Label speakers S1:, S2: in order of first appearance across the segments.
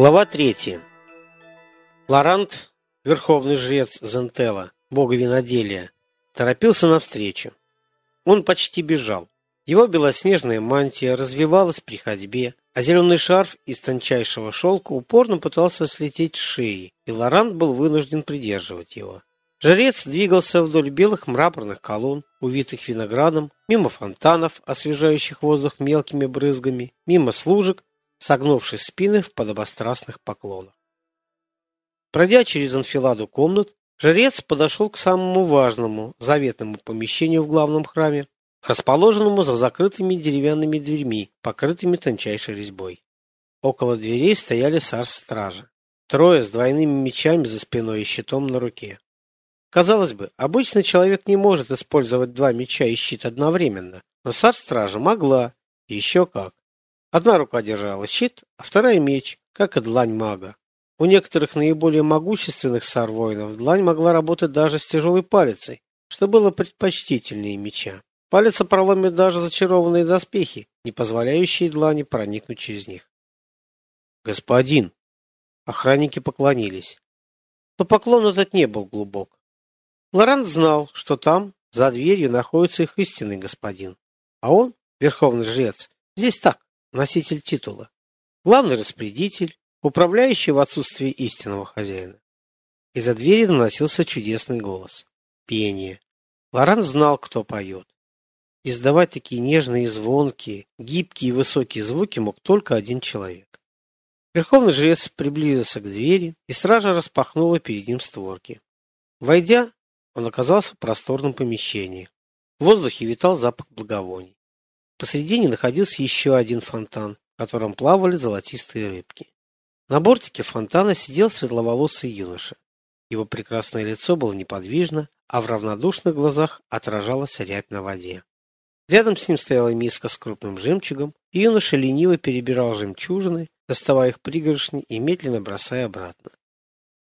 S1: Глава 3. Лорант, верховный жрец Зентела, бога виноделия, торопился навстречу. Он почти бежал. Его белоснежная мантия развивалась при ходьбе, а зеленый шарф из тончайшего шелка упорно пытался слететь с шеи, и Лорант был вынужден придерживать его. Жрец двигался вдоль белых мраморных колонн, увитых виноградом, мимо фонтанов, освежающих воздух мелкими брызгами, мимо служек, согнувшись спины в подобострастных поклонах. Пройдя через анфиладу комнат, жрец подошел к самому важному, заветному помещению в главном храме, расположенному за закрытыми деревянными дверьми, покрытыми тончайшей резьбой. Около дверей стояли сар-стражи. Трое с двойными мечами за спиной и щитом на руке. Казалось бы, обычный человек не может использовать два меча и щит одновременно, но сар-стража могла, еще как. Одна рука держала щит, а вторая меч, как и длань мага. У некоторых наиболее могущественных сар-воинов длань могла работать даже с тяжелой палицей, что было предпочтительнее меча. Палец проломит даже зачарованные доспехи, не позволяющие длани проникнуть через них. «Господин!» Охранники поклонились. Но поклон этот не был глубок. Лорант знал, что там, за дверью, находится их истинный господин. А он, верховный жрец, здесь так, носитель титула. Главный распорядитель, управляющий в отсутствии истинного хозяина. Из-за двери доносился чудесный голос. Пение. Лорант знал, кто поет. Издавать такие нежные, звонкие, гибкие и высокие звуки мог только один человек. Верховный жрец приблизился к двери, и стража распахнула перед ним створки. Войдя, он оказался в просторном помещении. В воздухе витал запах благовоний. Посредине находился еще один фонтан, в котором плавали золотистые рыбки. На бортике фонтана сидел светловолосый юноша. Его прекрасное лицо было неподвижно, а в равнодушных глазах отражалась рябь на воде. Рядом с ним стояла миска с крупным жемчугом, и юноша лениво перебирал жемчужины, доставая их пригоршни и медленно бросая обратно.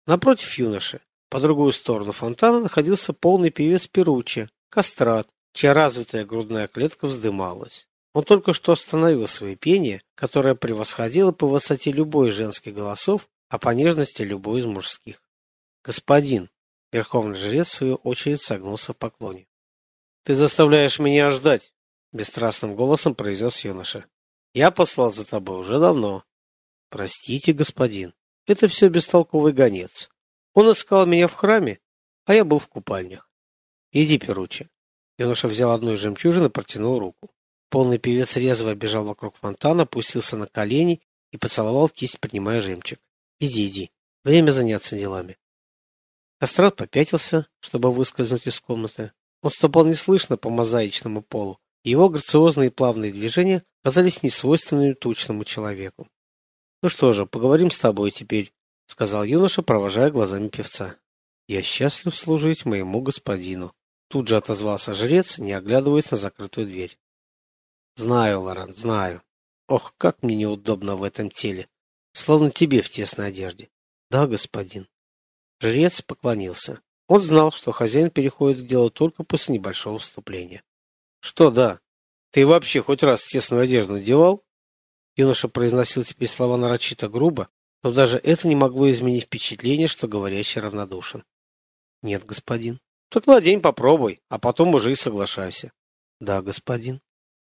S1: Напротив юноши по другую сторону фонтана находился полный певец Перучи, кастрат, чья развитая грудная клетка вздымалась. Он только что остановил свое пение, которое превосходило по высоте любой из женских голосов, а по нежности любой из мужских. «Господин!» — верховный жрец в свою очередь согнулся в поклоне. «Ты заставляешь меня ждать!» — бесстрастным голосом произнес юноша. «Я послал за тобой уже давно». «Простите, господин, это все бестолковый гонец. Он искал меня в храме, а я был в купальнях. Иди, Перучи. Юноша взял одну из жемчужин и протянул руку. Полный певец резво бежал вокруг фонтана, пустился на колени и поцеловал кисть, поднимая жемчуг. Иди, иди. Время заняться делами. Кастрат попятился, чтобы выскользнуть из комнаты. Он ступал неслышно по мозаичному полу, и его грациозные и плавные движения казались несвойственными тучному человеку. Ну что же, поговорим с тобой теперь, — сказал юноша, провожая глазами певца. «Я счастлив служить моему господину», — тут же отозвался жрец, не оглядываясь на закрытую дверь. «Знаю, Лоран, знаю. Ох, как мне неудобно в этом теле, словно тебе в тесной одежде». «Да, господин». Жрец поклонился. Он знал, что хозяин переходит к делу только после небольшого вступления. «Что да? Ты вообще хоть раз тесную одежду надевал?» Юноша произносил теперь слова нарочито грубо, но даже это не могло изменить впечатление, что говорящий равнодушен. Нет, господин. Так надень, попробуй, а потом уже и соглашайся. Да, господин.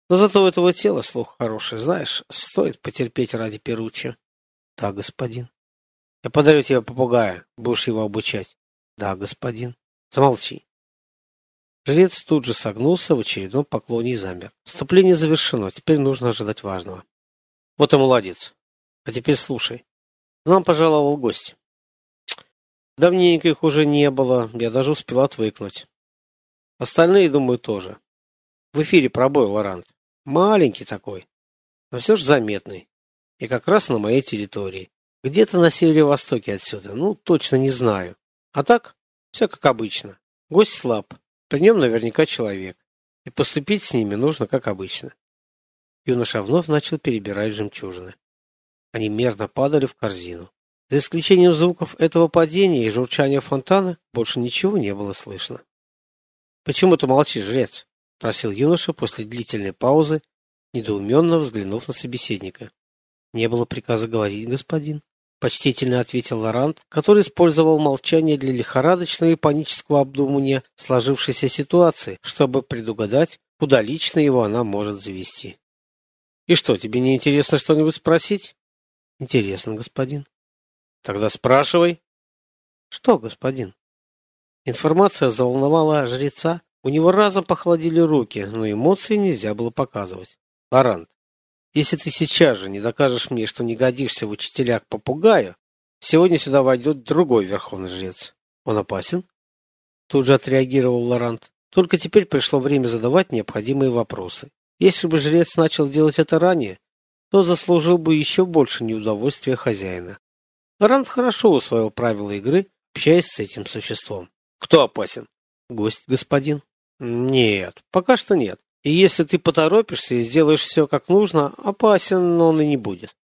S1: Но зато у этого тела слух хороший, знаешь, стоит потерпеть ради Перучи. Да, господин. Я подарю тебе попугая, будешь его обучать. Да, господин. Замолчи. Жрец тут же согнулся в очередном поклоне и замер. Вступление завершено, теперь нужно ожидать важного. Вот и молодец. А теперь слушай. нам пожаловал гость. Давненько их уже не было, я даже успел отвыкнуть. Остальные, думаю, тоже. В эфире пробой Лорант. Маленький такой, но все же заметный. И как раз на моей территории. Где-то на северо-востоке отсюда, ну, точно не знаю. А так, все как обычно. Гость слаб, при нем наверняка человек. И поступить с ними нужно как обычно. Юноша вновь начал перебирать жемчужины. Они мерно падали в корзину. За исключением звуков этого падения и журчания фонтана, больше ничего не было слышно. «Почему ты молчишь, жрец?» — спросил юноша после длительной паузы, недоуменно взглянув на собеседника. Не было приказа говорить, господин. Почтительно ответил Лорант, который использовал молчание для лихорадочного и панического обдумывания сложившейся ситуации, чтобы предугадать, куда лично его она может завести. И что, тебе не интересно что-нибудь спросить? Интересно, господин. Тогда спрашивай. Что, господин? Информация заволновала жреца, у него разом похолодели руки, но эмоции нельзя было показывать. Лорант, если ты сейчас же не докажешь мне, что не годишься в учителя к попугаю, сегодня сюда войдет другой верховный жрец. Он опасен? Тут же отреагировал Лорант. Только теперь пришло время задавать необходимые вопросы. Если бы жрец начал делать это ранее, то заслужил бы еще больше неудовольствия хозяина. Лорант хорошо усвоил правила игры, общаясь с этим существом. Кто опасен? Гость, господин. Нет, пока что нет. И если ты поторопишься и сделаешь все как нужно, опасен он и не будет.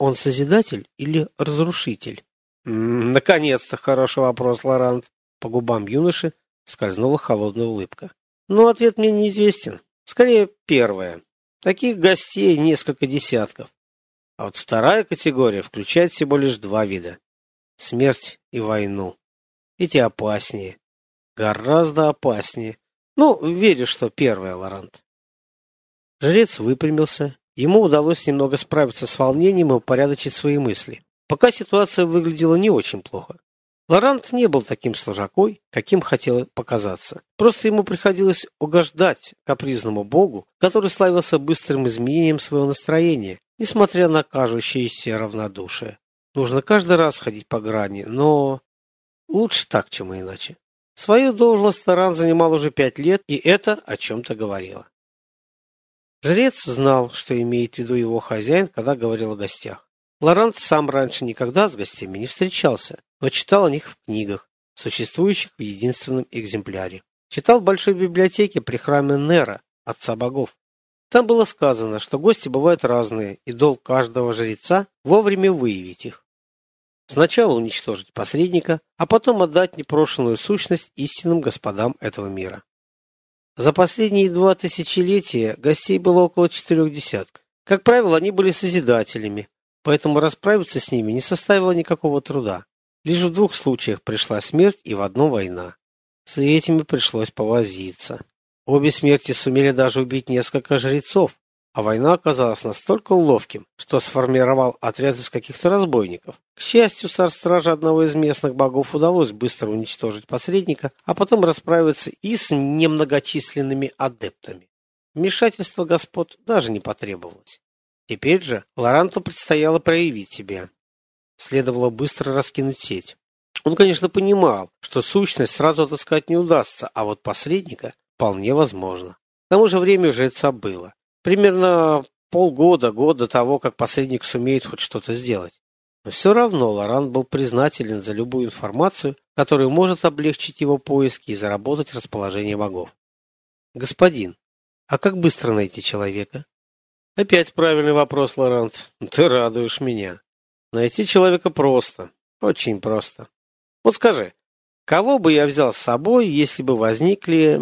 S1: Он созидатель или разрушитель? Наконец-то хороший вопрос, Лорант. По губам юноши скользнула холодная улыбка. Но ответ мне неизвестен. Скорее, первое. Таких гостей несколько десятков. А вот вторая категория включает всего лишь два вида. Смерть и войну. Эти опаснее. Гораздо опаснее. Ну, верю, что первая, Лорант. Жрец выпрямился. Ему удалось немного справиться с волнением и упорядочить свои мысли. Пока ситуация выглядела не очень плохо. Лорант не был таким сложакой, каким хотел показаться. Просто ему приходилось угождать капризному богу, который славился быстрым изменением своего настроения, несмотря на кажущееся равнодушие. Нужно каждый раз ходить по грани, но лучше так, чем иначе. Свою должность Таран занимал уже пять лет, и это о чем-то говорило. Жрец знал, что имеет в виду его хозяин, когда говорил о гостях. Лорант сам раньше никогда с гостями не встречался, но читал о них в книгах, существующих в единственном экземпляре. Читал в большой библиотеке при храме Нера, отца богов. Там было сказано, что гости бывают разные, и долг каждого жреца вовремя выявить их. Сначала уничтожить посредника, а потом отдать непрошенную сущность истинным господам этого мира. За последние два тысячелетия гостей было около четырех десятков. Как правило, они были созидателями, поэтому расправиться с ними не составило никакого труда. Лишь в двух случаях пришла смерть и в одном война. С этими пришлось повозиться. Обе смерти сумели даже убить несколько жрецов, а война оказалась настолько ловким, что сформировал отряд из каких-то разбойников. К счастью, царь-стража одного из местных богов удалось быстро уничтожить посредника, а потом расправиться и с немногочисленными адептами. Вмешательство господ даже не потребовалось. Теперь же Лоранту предстояло проявить себя. Следовало быстро раскинуть сеть. Он, конечно, понимал, что сущность сразу отыскать не удастся, а вот посредника вполне возможно. К тому же время жреца было. Примерно полгода, год до того, как посредник сумеет хоть что-то сделать. Но все равно Лоран был признателен за любую информацию, которая может облегчить его поиски и заработать расположение богов. «Господин, а как быстро найти человека?» «Опять правильный вопрос, Лорант. Ты радуешь меня. Найти человека просто. Очень просто. Вот скажи, кого бы я взял с собой, если бы возникли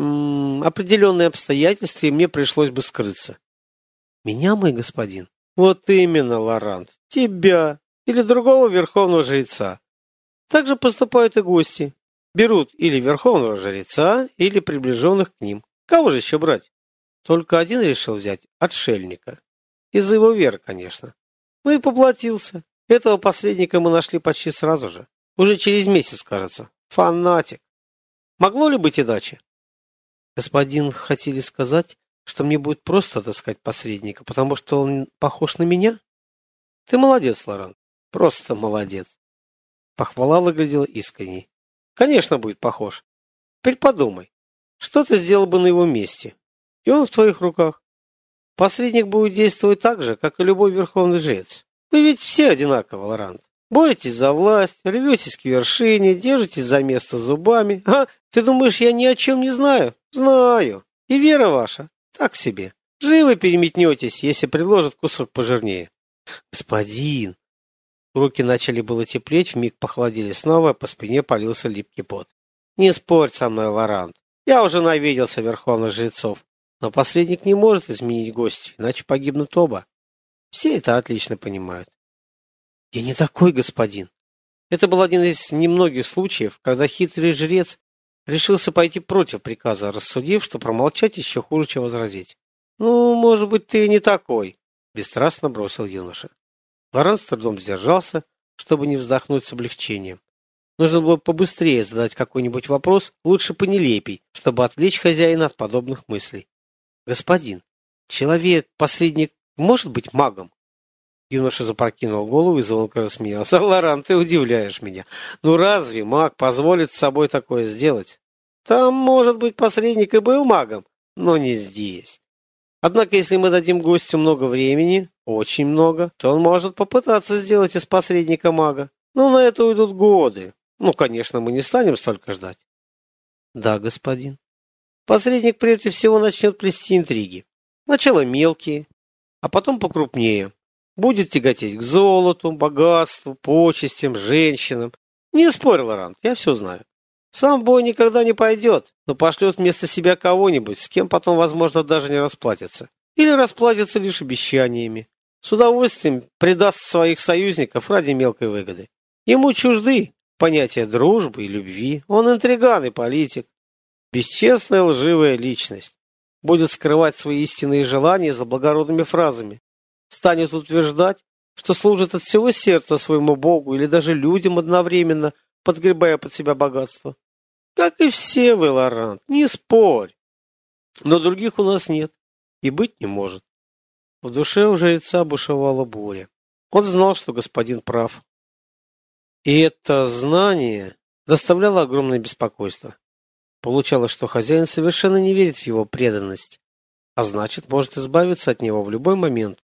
S1: определенные обстоятельства, и мне пришлось бы скрыться?» Меня, мой господин? Вот именно, Лорант. Тебя или другого верховного жреца. Так же поступают и гости. Берут или верховного жреца, или приближенных к ним. Кого же еще брать? Только один решил взять отшельника. Из-за его веры, конечно. Ну и поплатился. Этого посредника мы нашли почти сразу же. Уже через месяц, кажется. Фанатик. Могло ли быть иначе? Господин, хотели сказать, что мне будет просто отыскать посредника, потому что он похож на меня? Ты молодец, Лоран. Просто молодец. Похвала выглядела искренней. Конечно, будет похож. Теперь подумай, что ты сделал бы на его месте? И он в твоих руках. Посредник будет действовать так же, как и любой верховный жрец. Вы ведь все одинаково, Лорант. Боретесь за власть, рветесь к вершине, держитесь за место зубами. А, ты думаешь, я ни о чем не знаю? Знаю. И вера ваша так себе. Живо переметнетесь, если предложат кусок пожирнее. Господин! Руки начали было теплеть, вмиг похолодели снова, а по спине полился липкий пот. Не спорь со мной, Лорант. Я уже навиделся верховных жрецов. Но посредник не может изменить гостя, иначе погибнут оба. Все это отлично понимают. Я не такой, господин. Это был один из немногих случаев, когда хитрый жрец решился пойти против приказа, рассудив, что промолчать еще хуже, чем возразить. «Ну, может быть, ты не такой», — бесстрастно бросил юноша. Лоран с трудом сдержался, чтобы не вздохнуть с облегчением. Нужно было побыстрее задать какой-нибудь вопрос, лучше понелепей, чтобы отвлечь хозяина от подобных мыслей. «Господин, человек, посредник, может быть магом?» Юноша запрокинул голову и звонко рассмеялся. «Лоран, ты удивляешь меня. Ну разве маг позволит с собой такое сделать? Там, может быть, посредник и был магом, но не здесь. Однако, если мы дадим гостю много времени, очень много, то он может попытаться сделать из посредника мага. Но на это уйдут годы. Ну, конечно, мы не станем столько ждать». «Да, господин». Посредник прежде всего начнет плести интриги. Сначала мелкие, а потом покрупнее. Будет тяготеть к золоту, богатству, почестям, женщинам. Не спорь, Лорант, я все знаю. Сам бой никогда не пойдет, но пошлет вместо себя кого-нибудь, с кем потом, возможно, даже не расплатится. Или расплатится лишь обещаниями. С удовольствием предаст своих союзников ради мелкой выгоды. Ему чужды понятия дружбы и любви. Он интриган и политик. Бесчестная лживая личность. Будет скрывать свои истинные желания за благородными фразами, станет утверждать, что служит от всего сердца своему Богу или даже людям одновременно, подгребая под себя богатство. Как и все вы, Лорант, не спорь. Но других у нас нет и быть не может. В душе у жреца бушевала буря. Он знал, что господин прав. И это знание доставляло огромное беспокойство. Получалось, что хозяин совершенно не верит в его преданность, а значит, может избавиться от него в любой момент,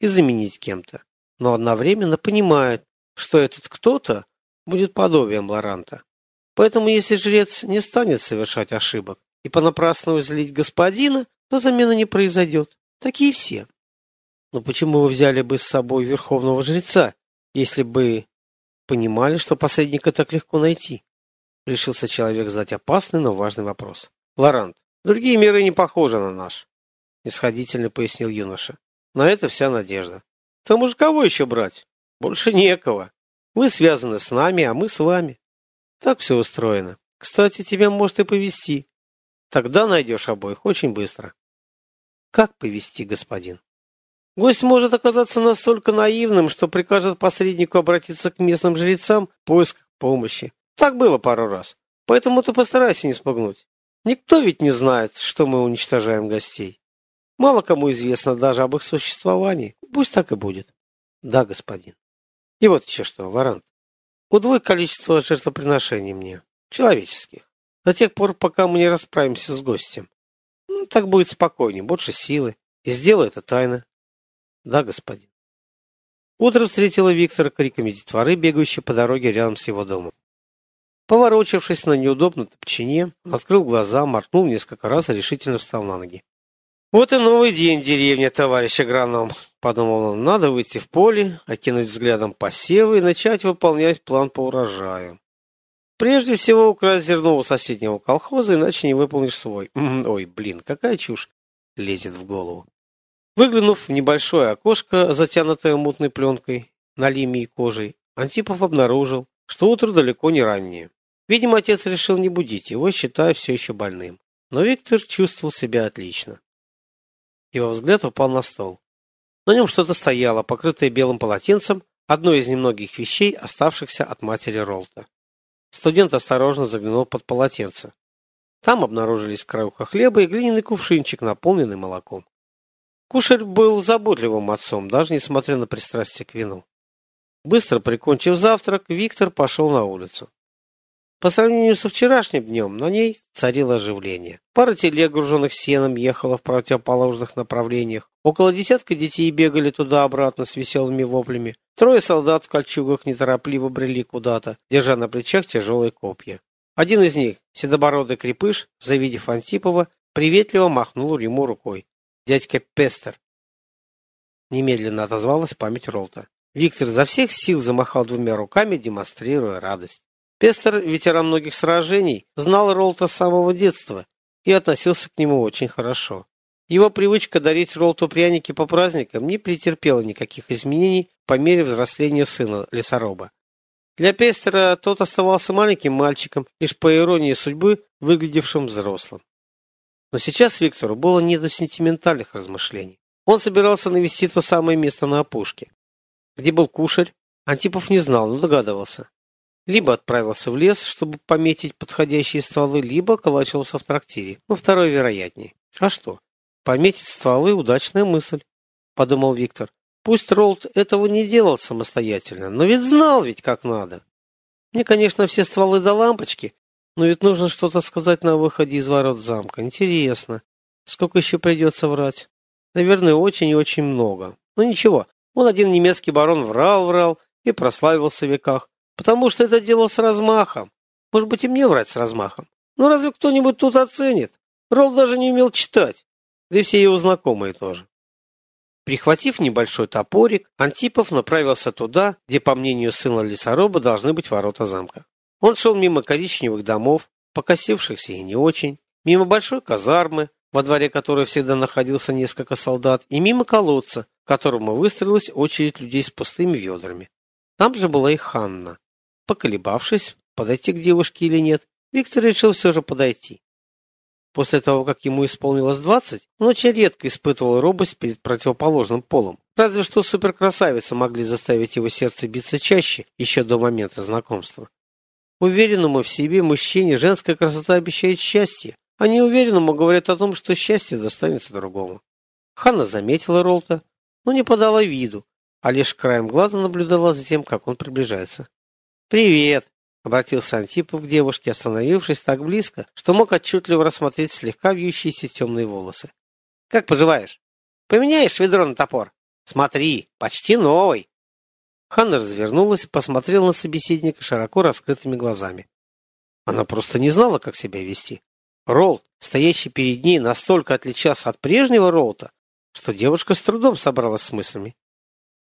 S1: и заменить кем-то, но одновременно понимает, что этот кто-то будет подобием Лоранта. Поэтому если жрец не станет совершать ошибок и понапрасну злить господина, то замена не произойдет. Такие все. Но почему вы взяли бы с собой верховного жреца, если бы понимали, что посредника так легко найти? Решился человек задать опасный, но важный вопрос. Лорант, другие миры не похожи на наш, исходительно пояснил юноша. На это вся надежда. К тому же кого еще брать? Больше некого. Вы связаны с нами, а мы с вами. Так все устроено. Кстати, тебя может и повести. Тогда найдешь обоих очень быстро. Как повести, господин? Гость может оказаться настолько наивным, что прикажет посреднику обратиться к местным жрецам в поисках помощи. Так было пару раз. Поэтому ты постарайся не спугнуть. Никто ведь не знает, что мы уничтожаем гостей. Мало кому известно даже об их существовании. Пусть так и будет. Да, господин. И вот еще что, Лорант. Удвой количество жертвоприношений мне. Человеческих. До тех пор, пока мы не расправимся с гостем. Ну, так будет спокойнее, больше силы. И сделай это тайно. Да, господин. Утро встретило Виктора криками детворы, бегающей по дороге рядом с его домом. Поворочившись на неудобном топчине, открыл глаза, моркнул несколько раз и решительно встал на ноги. «Вот и новый день деревня, товарищ агроном», — подумал он. «Надо выйти в поле, окинуть взглядом посевы и начать выполнять план по урожаю. Прежде всего украсть зерно у соседнего колхоза, иначе не выполнишь свой. Ой, блин, какая чушь лезет в голову». Выглянув в небольшое окошко, затянутое мутной пленкой, на лимии кожей, Антипов обнаружил, что утро далеко не раннее. Видимо, отец решил не будить его, считая все еще больным. Но Виктор чувствовал себя отлично. Его взгляд упал на стол. На нем что-то стояло, покрытое белым полотенцем, одно из немногих вещей, оставшихся от матери Ролта. Студент осторожно заглянул под полотенце. Там обнаружились краюха хлеба и глиняный кувшинчик, наполненный молоком. Кушарь был заботливым отцом, даже несмотря на пристрастие к вину. Быстро прикончив завтрак, Виктор пошел на улицу. По сравнению со вчерашним днем на ней царило оживление. Пара телег, груженных сеном, ехала в противоположных направлениях. Около десятка детей бегали туда-обратно с веселыми воплями. Трое солдат в кольчугах неторопливо брели куда-то, держа на плечах тяжелые копья. Один из них, седобородый крепыш, завидев Антипова, приветливо махнул ему рукой. «Дядька Пестер!» Немедленно отозвалась память Ролта. Виктор за всех сил замахал двумя руками, демонстрируя радость. Пестер, ветеран многих сражений, знал Ролта с самого детства и относился к нему очень хорошо. Его привычка дарить Ролту пряники по праздникам не претерпела никаких изменений по мере взросления сына лесоруба. Для Пестера тот оставался маленьким мальчиком, лишь по иронии судьбы, выглядевшим взрослым. Но сейчас Виктору было не до сентиментальных размышлений. Он собирался навести то самое место на опушке. Где был кушарь, Антипов не знал, но догадывался. Либо отправился в лес, чтобы пометить подходящие стволы, либо околачивался в трактире. Ну, второе вероятнее. А что? Пометить стволы – удачная мысль, подумал Виктор. Пусть Ролд этого не делал самостоятельно, но ведь знал ведь как надо. Мне, конечно, все стволы до лампочки, но ведь нужно что-то сказать на выходе из ворот замка. Интересно, сколько еще придется врать? Наверное, очень и очень много. Но ничего, он один немецкий барон врал-врал и прославился в веках, потому что это дело с размахом. Может быть, и мне врать с размахом. Но разве кто-нибудь тут оценит? Ролл даже не умел читать, да и все его знакомые тоже. Прихватив небольшой топорик, Антипов направился туда, где, по мнению сына лесоруба, должны быть ворота замка. Он шел мимо коричневых домов, покосившихся и не очень, мимо большой казармы, во дворе которой всегда находился несколько солдат, и мимо колодца, к которому выстроилась очередь людей с пустыми ведрами. Там же была и Ханна. Поколебавшись, подойти к девушке или нет, Виктор решил все же подойти. После того, как ему исполнилось двадцать, он очень редко испытывал робость перед противоположным полом. Разве что суперкрасавицы могли заставить его сердце биться чаще, еще до момента знакомства. Уверенному в себе мужчине женская красота обещает счастье, а неуверенному говорят о том, что счастье достанется другому. Ханна заметила Ролта, но не подала виду, а лишь краем глаза наблюдала за тем, как он приближается. «Привет!» Обратился Антипов к девушке, остановившись так близко, что мог отчетливо рассмотреть слегка вьющиеся темные волосы. «Как поживаешь? Поменяешь ведро на топор? Смотри, почти новый!» Ханна развернулась и посмотрела на собеседника широко раскрытыми глазами. Она просто не знала, как себя вести. Ролт, стоящий перед ней, настолько отличался от прежнего Ролта, что девушка с трудом собралась с мыслями.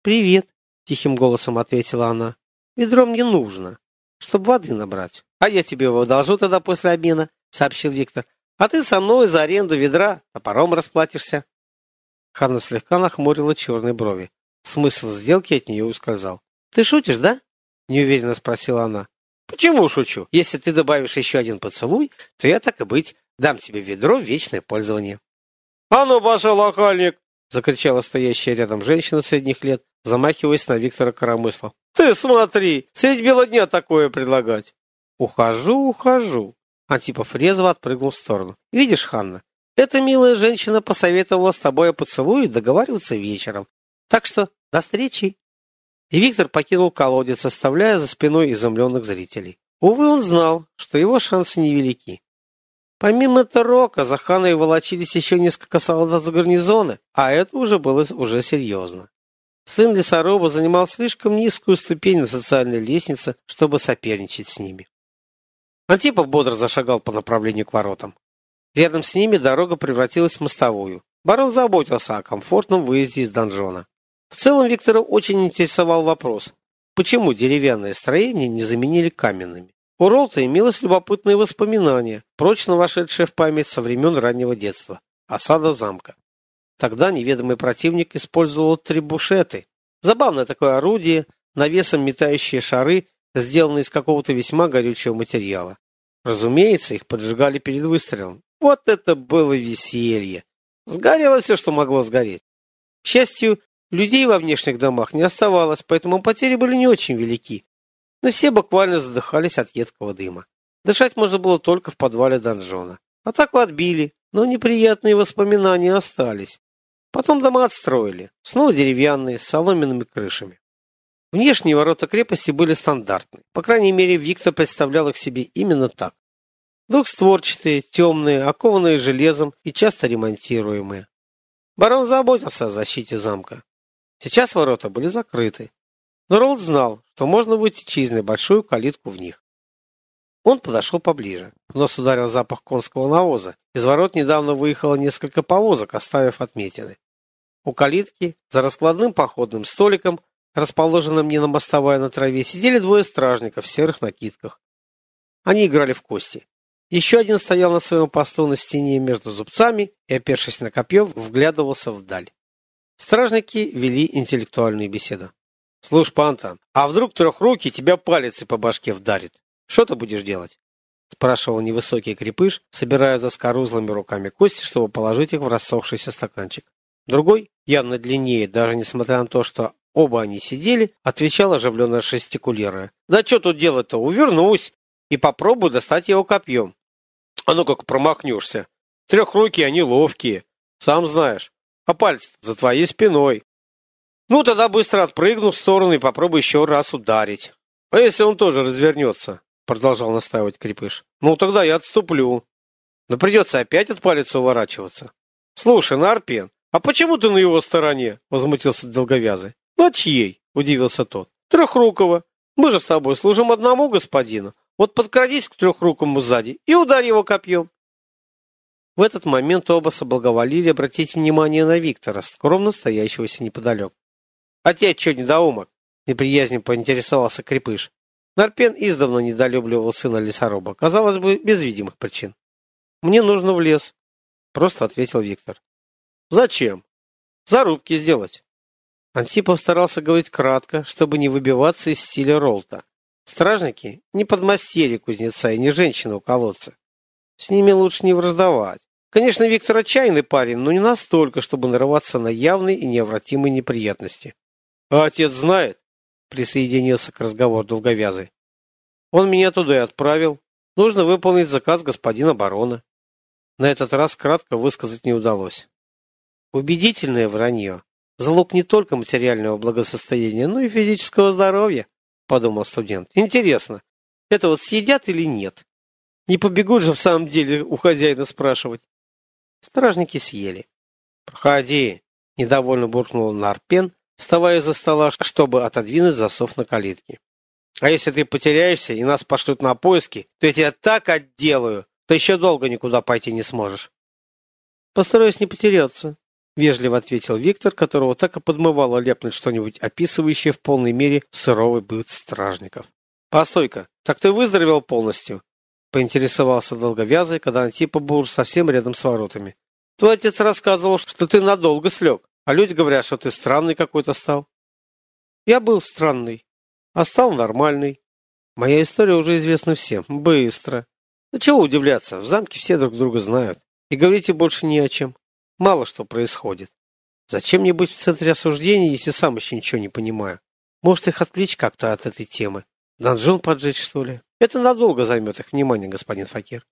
S1: «Привет», — тихим голосом ответила она. «Ведро мне нужно чтобы воды набрать. А я тебе его одолжу тогда после обмена, сообщил Виктор. А ты со мной за аренду ведра топором расплатишься. Ханна слегка нахмурила черные брови. Смысл сделки от нее ускользал. Ты шутишь, да? Неуверенно спросила она. Почему шучу? Если ты добавишь еще один поцелуй, то я так и быть дам тебе ведро в вечное пользование. А ну, пошел, охальник! закричала стоящая рядом женщина средних лет, замахиваясь на Виктора Коромысла. «Ты смотри, средь бела дня такое предлагать!» «Ухожу, ухожу!» Антипов резво отпрыгнул в сторону. «Видишь, Ханна, эта милая женщина посоветовала с тобой о поцелуе договариваться вечером. Так что до встречи!» И Виктор покинул колодец, оставляя за спиной изумленных зрителей. Увы, он знал, что его шансы невелики. Помимо Тарока, за Ханой волочились еще несколько солдат с гарнизона, а это уже было уже серьезно. Сын лесоруба занимал слишком низкую ступень на социальной лестнице, чтобы соперничать с ними. Антипов бодро зашагал по направлению к воротам. Рядом с ними дорога превратилась в мостовую. Барон заботился о комфортном выезде из донжона. В целом Виктора очень интересовал вопрос, почему деревянные строения не заменили каменными. У Ролта имелось любопытное воспоминание, прочно вошедшее в память со времен раннего детства – осада замка. Тогда неведомый противник использовал трибушеты. Забавное такое орудие, навесом метающие шары, сделанные из какого-то весьма горючего материала. Разумеется, их поджигали перед выстрелом. Вот это было веселье! Сгорело все, что могло сгореть. К счастью, людей во внешних домах не оставалось, поэтому потери были не очень велики. Но все буквально задыхались от едкого дыма. Дышать можно было только в подвале донжона. Атаку отбили, но неприятные воспоминания остались. Потом дома отстроили, снова деревянные, с соломенными крышами. Внешние ворота крепости были стандартны. По крайней мере, Виктор представлял их себе именно так. Двухстворчатые, темные, окованные железом и часто ремонтируемые. Барон заботился о защите замка. Сейчас ворота были закрыты. Но Ролд знал, что можно выйти через небольшую калитку в них. Он подошел поближе. В нос ударил запах конского навоза. Из ворот недавно выехало несколько повозок, оставив отметины. У калитки, за раскладным походным столиком, расположенным не на мостовой, а на траве, сидели двое стражников в серых накидках. Они играли в кости. Еще один стоял на своем посту на стене между зубцами и, опершись на копье, вглядывался вдаль. Стражники вели интеллектуальную беседу. «Слушай, Панта, а вдруг трехрукий тебя палец по башке вдарит? Что ты будешь делать?» спрашивал невысокий крепыш, собирая за скорузлыми руками кости, чтобы положить их в рассохшийся стаканчик. Другой, явно длиннее, даже несмотря на то, что оба они сидели, отвечал оживленно жестикулируя. «Да что тут делать-то? Увернусь и попробую достать его копьем. А ну как промахнешься. Трехрукие они ловкие, сам знаешь. А пальцы за твоей спиной. Ну, тогда быстро отпрыгну в сторону и попробуй еще раз ударить. А если он тоже развернется? Продолжал настаивать Крепыш. Ну, тогда я отступлю. Но придется опять от палец уворачиваться. Слушай, Нарпен, а почему ты на его стороне? Возмутился Долговязый. На чьей? Удивился тот. Трехрукого. Мы же с тобой служим одному господину. Вот подкрадись к трехрукому сзади и ударь его копьем. В этот момент оба соблаговолили обратить внимание на Виктора, скромно стоящегося неподалеку. — А тебе что, недоумок? — неприязненно поинтересовался Крепыш. Нарпен издавна недолюбливал сына лесоруба, казалось бы, без видимых причин. — Мне нужно в лес, — просто ответил Виктор. — Зачем? Зарубки сделать. Антипов старался говорить кратко, чтобы не выбиваться из стиля Ролта. Стражники не подмастерье кузнеца и не женщина у колодца. С ними лучше не враждовать. Конечно, Виктор отчаянный парень, но не настолько, чтобы нарываться на явные и необратимые неприятности. А отец знает, присоединился к разговору долговязый. Он меня туда и отправил. Нужно выполнить заказ господина барона. На этот раз кратко высказать не удалось. Убедительное вранье. Залог не только материального благосостояния, но и физического здоровья подумал студент. Интересно, это вот съедят или нет? Не побегут же в самом деле у хозяина спрашивать. Стражники съели. Проходи, недовольно буркнул Нарпен, вставая из-за стола, чтобы отодвинуть засов на калитке. А если ты потеряешься и нас пошлют на поиски, то я тебя так отделаю, то еще долго никуда пойти не сможешь. Постараюсь не потеряться, Вежливо ответил Виктор, которого так и подмывало ляпнуть что-нибудь описывающее в полной мере суровый быт стражников. «Постой-ка, так ты выздоровел полностью?» Поинтересовался долговязый, когда Антипа был совсем рядом с воротами. «Твой отец рассказывал, что ты надолго слег, а люди говорят, что ты странный какой-то стал». «Я был странный, а стал нормальный. Моя история уже известна всем. Быстро. Да чего удивляться, в замке все друг друга знают. И говорите больше ни о чем. Мало что происходит. Зачем мне быть в центре осуждения, если сам еще ничего не понимаю? Может, их отвлечь как-то от этой темы? Донжон поджечь, что ли? Это надолго займет их внимание, господин Факир.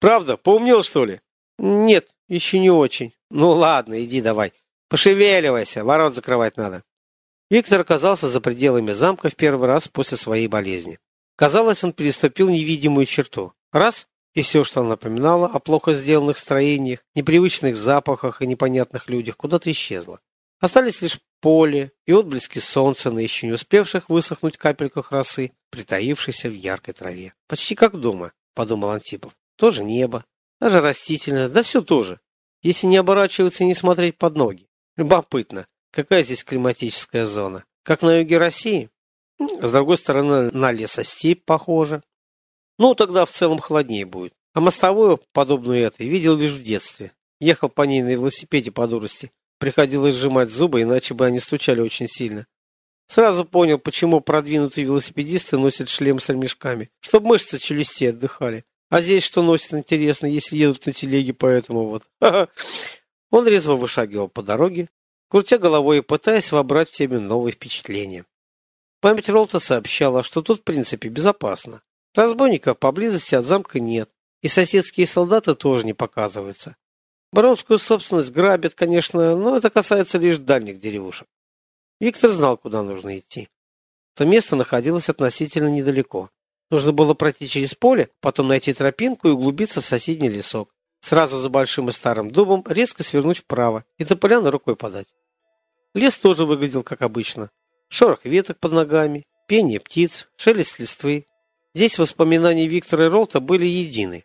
S1: Правда? Поумнел, что ли? Нет, еще не очень. Ну ладно, иди давай. Пошевеливайся, ворот закрывать надо. Виктор оказался за пределами замка в первый раз после своей болезни. Казалось, он переступил невидимую черту. Раз и все, что напоминало о плохо сделанных строениях, непривычных запахах и непонятных людях, куда-то исчезло. Остались лишь поле и отблески солнца на еще не успевших высохнуть капельках росы, притаившейся в яркой траве. «Почти как дома», — подумал Антипов. «Тоже небо, даже растительность, да все тоже, если не оборачиваться и не смотреть под ноги. Любопытно, какая здесь климатическая зона? Как на юге России? С другой стороны, на лесостепь похоже. Ну, тогда в целом холоднее будет. А мостовую, подобную этой, видел лишь в детстве. Ехал по ней на велосипеде по дурости. Приходилось сжимать зубы, иначе бы они стучали очень сильно. Сразу понял, почему продвинутые велосипедисты носят шлем с ремешками, чтобы мышцы челюстей отдыхали. А здесь что носят, интересно, если едут на телеге, поэтому вот. Он резво вышагивал по дороге, крутя головой и пытаясь вобрать в себе новые впечатления. Память Ролта сообщала, что тут в принципе безопасно. Разбойников поблизости от замка нет, и соседские солдаты тоже не показываются. Баронскую собственность грабят, конечно, но это касается лишь дальних деревушек. Виктор знал, куда нужно идти. То место находилось относительно недалеко. Нужно было пройти через поле, потом найти тропинку и углубиться в соседний лесок. Сразу за большим и старым дубом резко свернуть вправо и до поляны рукой подать. Лес тоже выглядел как обычно. Шорох веток под ногами, пение птиц, шелест листвы, Здесь воспоминания Виктора и Ролта были едины.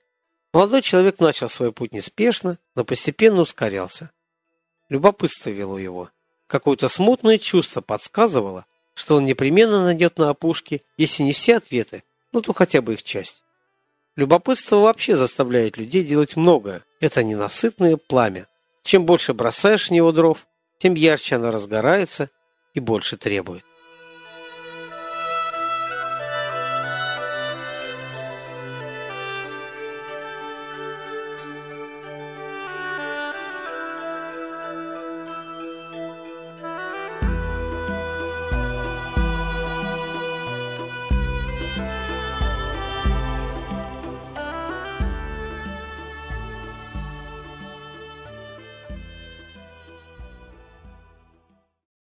S1: Молодой человек начал свой путь неспешно, но постепенно ускорялся. Любопытство вело его. Какое-то смутное чувство подсказывало, что он непременно найдет на опушке, если не все ответы, ну то хотя бы их часть. Любопытство вообще заставляет людей делать многое. Это ненасытное пламя. Чем больше бросаешь в него дров, тем ярче оно разгорается и больше требует.